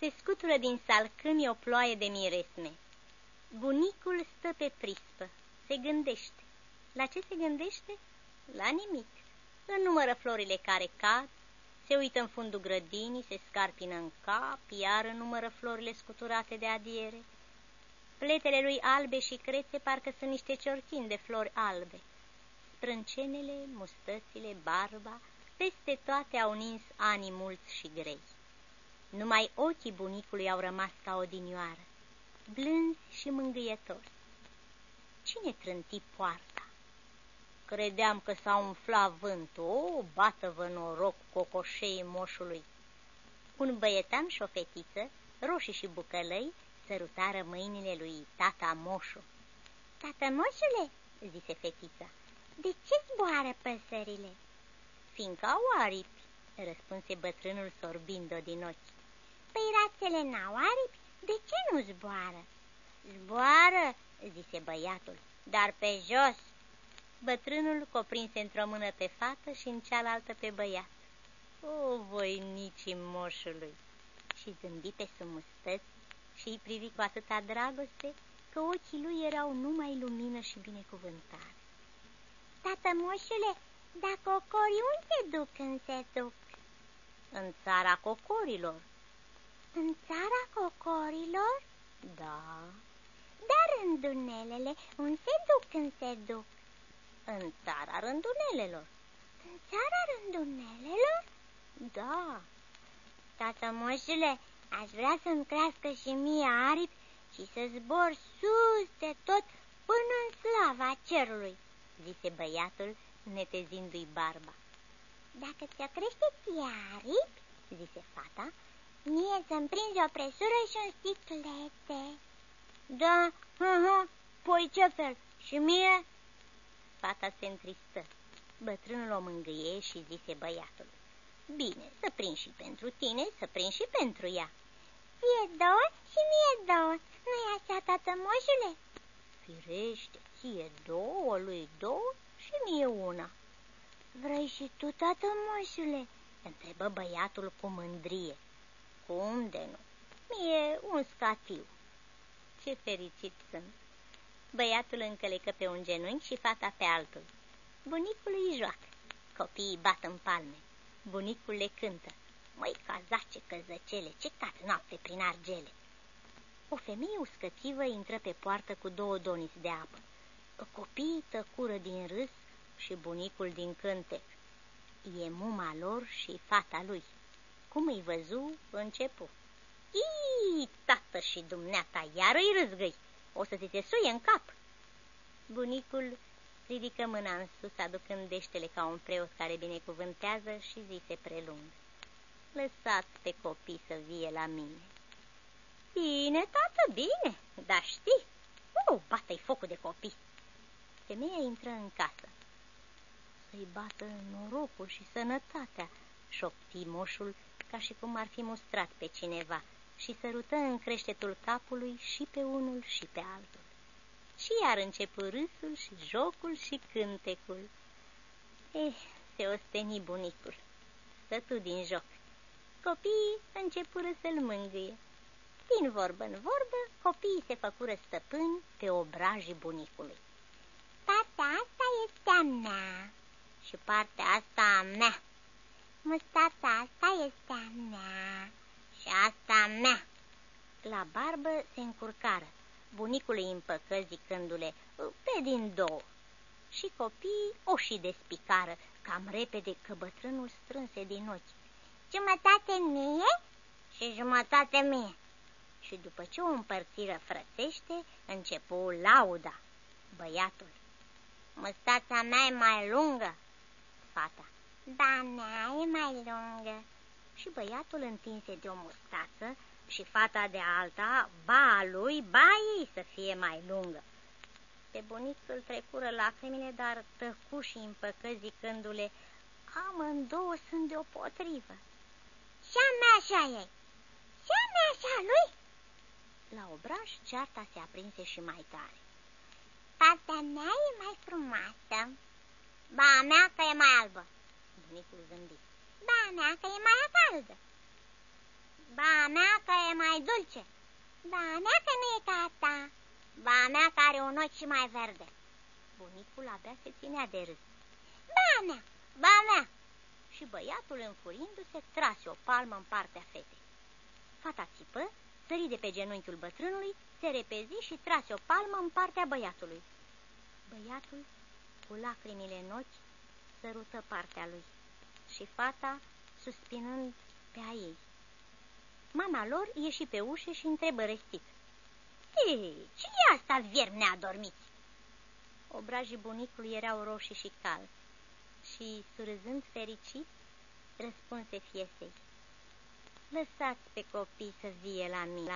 Se scutură din salcâmi o ploaie de miresme. Bunicul stă pe prispă, se gândește. La ce se gândește? La nimic. Înnumără florile care cad, se uită în fundul grădinii, se scarpină în cap, iar numără florile scuturate de adiere. Pletele lui albe și crețe parcă sunt niște ciorchini de flori albe. Sprâncenele, mustățile, barba, peste toate au nins anii mulți și grei. Numai ochii bunicului au rămas ca odinioară, blânzi și mângâietori. Cine trânti poarta? Credeam că s-a umflat vântul, o, bată-vă noroc cocoșei moșului. Un băietan și o fetiță, roșii și bucălăi, sărutară mâinile lui tata moșu. Tata moșule, zise fetița, de ce zboară păsările? Fiindcă au aripi, răspunse bătrânul sorbind-o din ochi. Păi rațele n-au aripi, de ce nu zboară? Zboară, zise băiatul, dar pe jos. Bătrânul coprinse într-o mână pe fată și în cealaltă pe băiat. O, voinicii moșului! Și zâmbi pe sumustăți și îi privi cu atâta dragoste că ochii lui erau numai lumină și binecuvântare. Tată moșule, dar cocorii unde duc când se duc? În țara cocorilor. În țara cocorilor? Da. Dar rândunelele, unde se duc când se duc? În țara rândunelelor. În țara rândunelelor? Da. Tată moșule, aș vrea să-mi crească și mie aripi și să zbor sus de tot până în slava cerului, zise băiatul, netezindu-i barba. Dacă ți-o crește ție aripi, zise fata, mie să-mi prinzi o presură și un sticlete. Da, ha, ha, păi ce fel? Și mie? Fata se întristă. Bătrânul o mângâie și zise băiatul. Bine, să prind și pentru tine, să prind și pentru ea. Ție două și mie două, nu-i așa, tată moșule? Firește, ție două, lui două și mie una. Vrei și tu, tată moșule? Întrebă băiatul cu mândrie. Cum de nu? Mie un scatiu. Ce fericit sunt! Băiatul încălecă pe un genunchi și fata pe altul. Bunicul îi joacă. Copiii bat în palme. Bunicul le cântă. Măi, cazace, căzăcele, ce cat noapte prin argele! O femeie uscățivă intră pe poartă cu două doniți de apă. Copiii tăcură din râs și bunicul din cântec. E muma lor și fata lui. Cum îi văzu, începu. Ii, tată și dumneata, iar îi râzgăi, o să ți se suie în cap. Bunicul ridică mâna în sus, aducând deștele ca un preot care binecuvântează și zise prelung. Lăsați pe copii să vie la mine. Bine, tată, bine, dar știi, oh, bată-i focul de copii. Femeia intră în casă. Să-i bată norocul și sănătatea, șopti moșul ca și cum ar fi mustrat pe cineva și sărută în creștetul capului și pe unul și pe altul. Și iar începu râsul și jocul și cântecul. Eh, se osteni bunicul. Stătu din joc. Copiii începură să-l mângâie. Din vorbă în vorbă, copiii se făcură stăpâni pe obrajii bunicului. Partea asta este a mea. Și partea asta a mea. Mustața asta este a mea. Și asta a mea. La barbă se încurcară. Bunicul îi împăcă zicându-le, pe din două. Și copiii o și despicară, cam repede că bătrânul strânse din ochi. Jumătate mie și jumătate mie. Și după ce o împărțiră frățește, începu lauda. Băiatul. Măstața mea e mai lungă. Fata. Ba mea e mai lungă. Și băiatul întinse de o mustață și fata de alta, ba lui, ba ei să fie mai lungă. Pe bunicul trecură lacrimile, dar tăcu și împăcă zicându-le, amândouă sunt deopotrivă. Și-a mea așa ei, și-a mea așa lui. La obraj cearta se aprinse și mai tare. Partea mea e mai frumoasă. Ba mea că e mai albă. Bunicul zâmbi. Ba mea că e mai caldă. Ba mea că e mai dulce. Ba mea că nu e ca ta. Ba mea că are un ochi și mai verde. Bunicul abia se ținea de râs. Ba mea, ba mea. Și băiatul, înfurindu-se, trase o palmă în partea fetei. Fata țipă, sări de pe genunchiul bătrânului, se repezi și trase o palmă în partea băiatului. Băiatul, cu lacrimile în ochi, sărută partea lui și fata, suspinând pe a ei. Mama lor ieși pe ușă și întrebă restit. Ei, ce e asta, vierm neadormiți? Obrajii bunicului erau roșii și calzi și, surâzând fericit, răspunse fiesei. Lăsați pe copii să vie la mine.